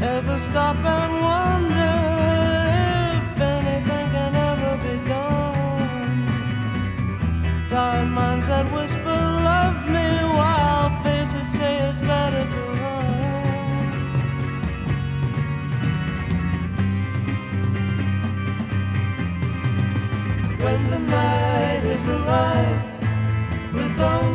Ever stop and wonder if anything can ever be done. Tired minds that whisper, love me, while faces say it's better to run. When the night is alive with all